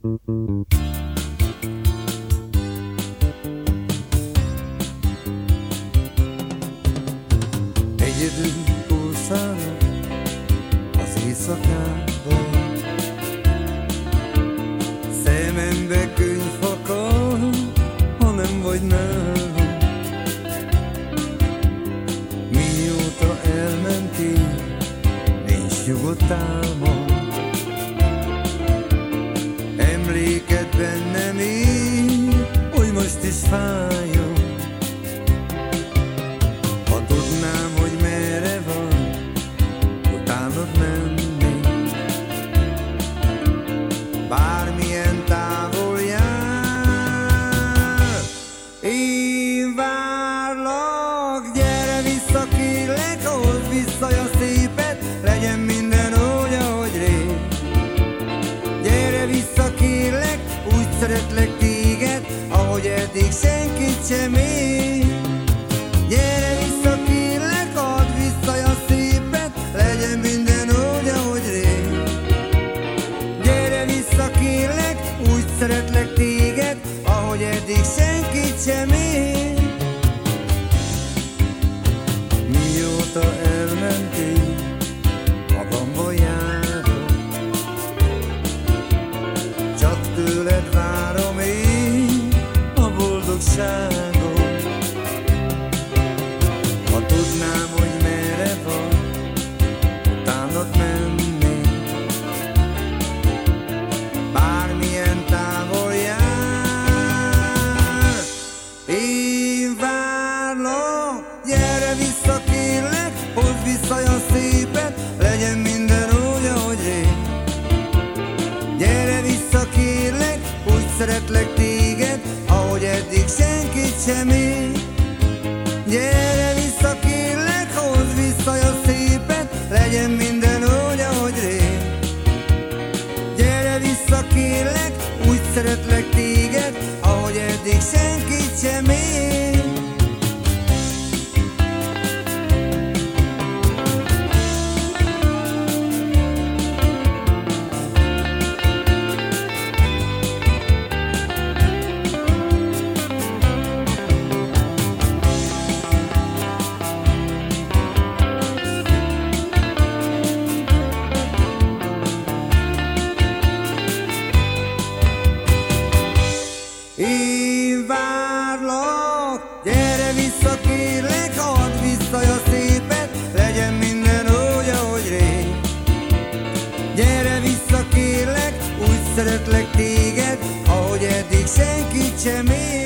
Egyedül pulszálok az éjszakában. Szemembe könyv akar, ha vagy nálam. Mióta elmentél, nincs nyugodt álmom szeretlek téged, ahogy eddig senkit sem ér. Gyere vissza, kérlek, add vissza a szépet, legyen minden úgy, ahogy rég. Gyere vissza, kérlek, úgy szeretlek téged, ahogy eddig senkit sem ér. Tudnám, hogy merre van Utánod menni. Bármilyen távol jár Én várlak. Gyere vissza kérlek Hozd vissza a szépet Legyen minden úgy, ahogy rég Gyere vissza kérlek Úgy szeretlek téged Ahogy eddig senkit sem ér Gyere szépet Legyen Gyere vissza kérlek, úgy szeretlek téged, ahogy eddig senkit sem ér.